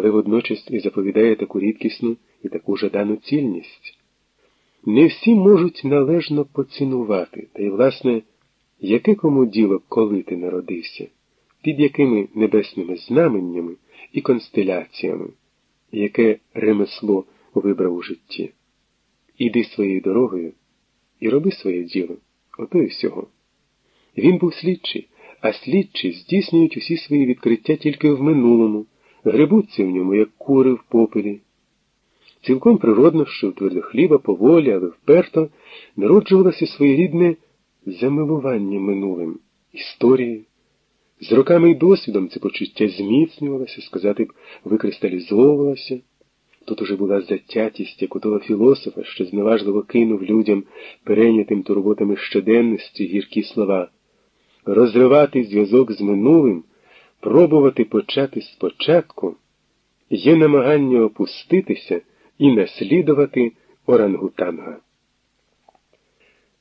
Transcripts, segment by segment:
але водночас і заповідає таку рідкісну і таку жадану цільність. Не всі можуть належно поцінувати, та й, власне, яке кому діло, коли ти народився, під якими небесними знаменнями і констеляціями, яке ремесло вибрав у житті. Іди своєю дорогою і роби своє діло, ото і всього. Він був слідчий, а слідчі здійснюють усі свої відкриття тільки в минулому, грибуться в ньому, як кури в попелі. Цілком природно, що в твердохліба поволі, але вперто народжувалося своєрідне замилування минулим, історією. З роками і досвідом це почуття зміцнювалося, сказати б, викристалізовувалося. Тут уже була затятість, як у того філософа, що зневажливо кинув людям, перейнятим турботами щоденності гіркі слова. Розривати зв'язок з минулим, пробувати почати спочатку, є намагання опуститися і наслідувати орангутанга.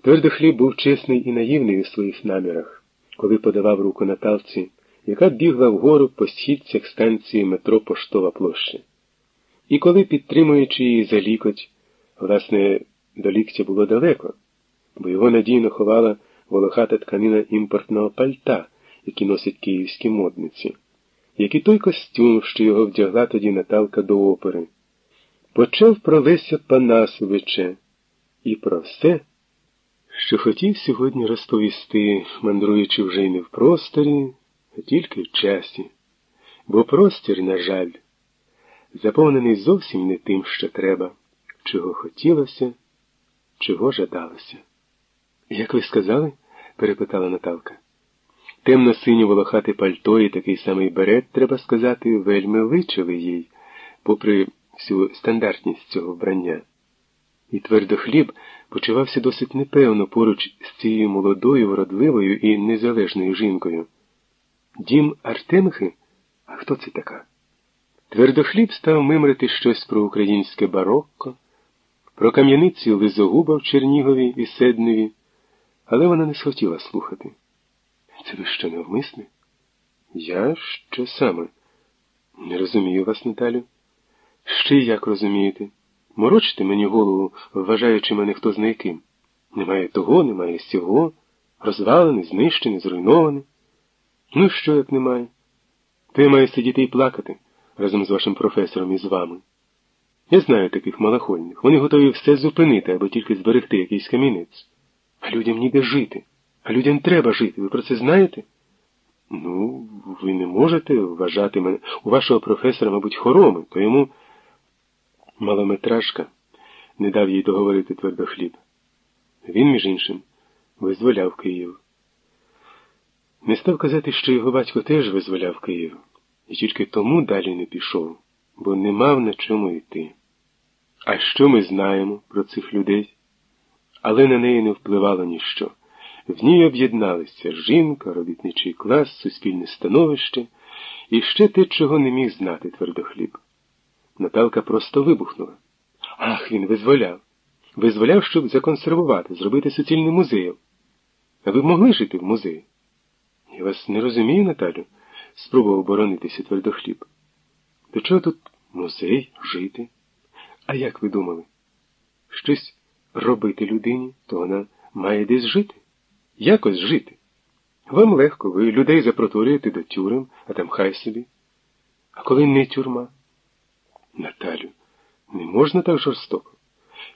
Твердохліб був чесний і наївний у своїх намірах, коли подавав руку Наталці, яка бігла вгору по східцях станції метро Поштова площа. І коли, підтримуючи її за лікоть, власне, до ліктя було далеко, бо його надійно ховала волохата тканина імпортного пальта, які носять київські модниці, як і той костюм, що його вдягла тоді Наталка до опери, почав про Леся Панасовича і про все, що хотів сьогодні розповісти, мандруючи вже й не в просторі, а тільки в часі, бо простір, на жаль, заповнений зовсім не тим, що треба, чого хотілося, чого жадалося. Як ви сказали? перепитала Наталка. Темно синє волохате пальто і такий самий берет, треба сказати, вельми личили їй, попри всю стандартність цього вбрання. І твердохліб почувався досить непевно поруч з цією молодою, вродливою і незалежною жінкою. Дім Артемхи? А хто це така? Твердохліб став мимрити щось про українське барокко, про кам'яниці Лизогуба в Чернігові і Седневі, але вона не схотіла слухати. Це ви що навмисне? Я що саме? Не розумію вас, Наталю. Ще як розумієте? Морочите мені голову, вважаючи мене хто зна яким. Немає того, немає сього, розвалений, знищений, зруйнований. Ну що, як немає? Я маю сидіти і плакати разом з вашим професором і з вами. Я знаю таких малахольних. Вони готові все зупинити або тільки зберегти якийсь камінець. А людям ніде жити. А людям треба жити. Ви про це знаєте? Ну, ви не можете вважати мене. У вашого професора, мабуть, хороми, то йому малометражка не дав їй договорити твердохліб. Він, між іншим, визволяв Київ. Не став казати, що його батько теж визволяв Київ, і тільки тому далі не пішов, бо не мав на чому йти. А що ми знаємо про цих людей? Але на неї не впливало ніщо. В ній об'єдналися жінка, робітничий клас, суспільне становище і ще те, чого не міг знати твердохліб. Наталка просто вибухнула. Ах, він визволяв. Визволяв, щоб законсервувати, зробити суцільний музеєм. А ви могли жити в музеї? Я вас не розумію, Наталю, спробував боронитися твердохліб. До чого тут музей жити? А як ви думали? Щось робити людині, то вона має десь жити. Якось жити. Вам легко, ви людей запроторюєте до тюрем, а там хай собі. А коли не тюрма? Наталю, не можна так жорстоко.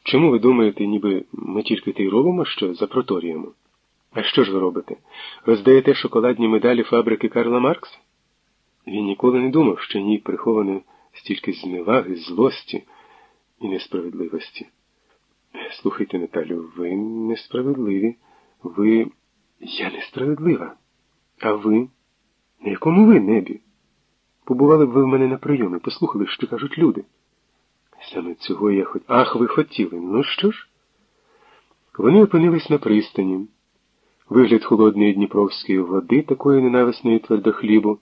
Чому ви думаєте, ніби ми тільки те й робимо, що запроторюємо? А що ж ви робите? Роздаєте шоколадні медалі фабрики Карла Маркса? Він ніколи не думав, що ній приховано стільки зневаги, злості і несправедливості. Слухайте, Наталю, ви несправедливі. Ви. Я несправедлива. А ви? На якому ви небі? Побували б ви в мене на прийомі, послухали, що кажуть люди. Саме цього я хоч. Ах, ви хотіли. Ну що ж? Вони опинились на пристані. Вигляд холодної дніпровської води, такої ненависної твердохлібу,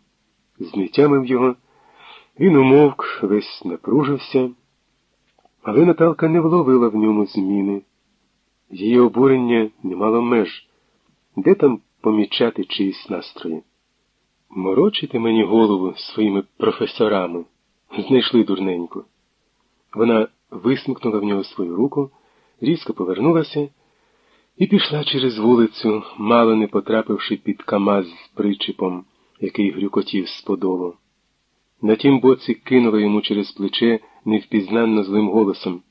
знитямив його. Він умовк, весь напружився, але Наталка не вловила в ньому зміни. Її обурення не мало меж. Де там помічати чиїсь настрої? Морочите мені голову своїми професорами. Знайшли дурненьку. Вона висмикнула в нього свою руку, різко повернулася і пішла через вулицю, мало не потрапивши під Камаз з причіпом, який грюкотів з подолу. На тім боці кинула йому через плече невпізнанно злим голосом.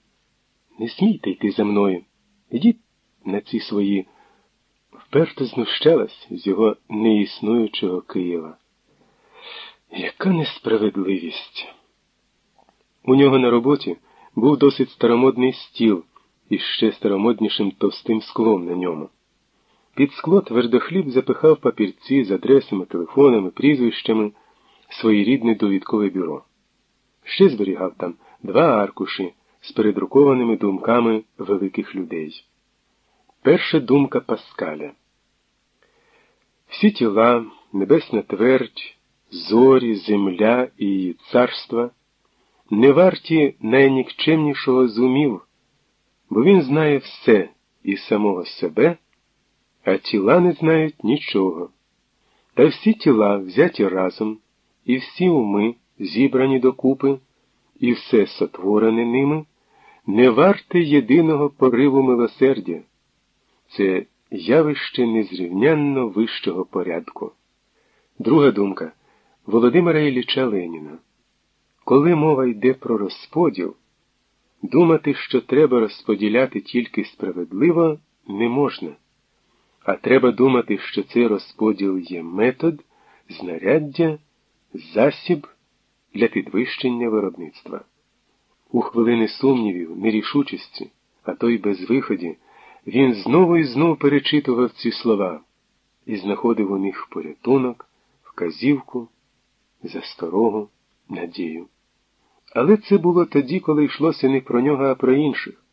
Не смійте йти за мною. Ідіть на ці свої. Вперто знущалась з його неіснуючого Києва. Яка несправедливість! У нього на роботі був досить старомодний стіл із ще старомоднішим товстим склом на ньому. Під скло твердохліб запихав папірці з адресами, телефонами, прізвищами своєрідне довідкове бюро. Ще зберігав там два аркуші з передрукованими думками великих людей. Перша думка Паскаля. Всі тіла, небесна твердь, зорі, земля і царства не варті найнікчемнішого зумів, бо він знає все і самого себе, а тіла не знають нічого. Та всі тіла взяті разом, і всі уми зібрані докупи, і все сотворене ними, не варте єдиного пориву милосердя. Це явище незрівнянно вищого порядку. Друга думка Володимира Ілліча Леніна. Коли мова йде про розподіл, думати, що треба розподіляти тільки справедливо, не можна, а треба думати, що цей розподіл є метод, знаряддя, засіб для підвищення виробництва. У хвилини сумнівів, нерішучості, а то й безвиході, він знову і знову перечитував ці слова і знаходив у них порятунок, вказівку, засторогу, надію. Але це було тоді, коли йшлося не про нього, а про інших.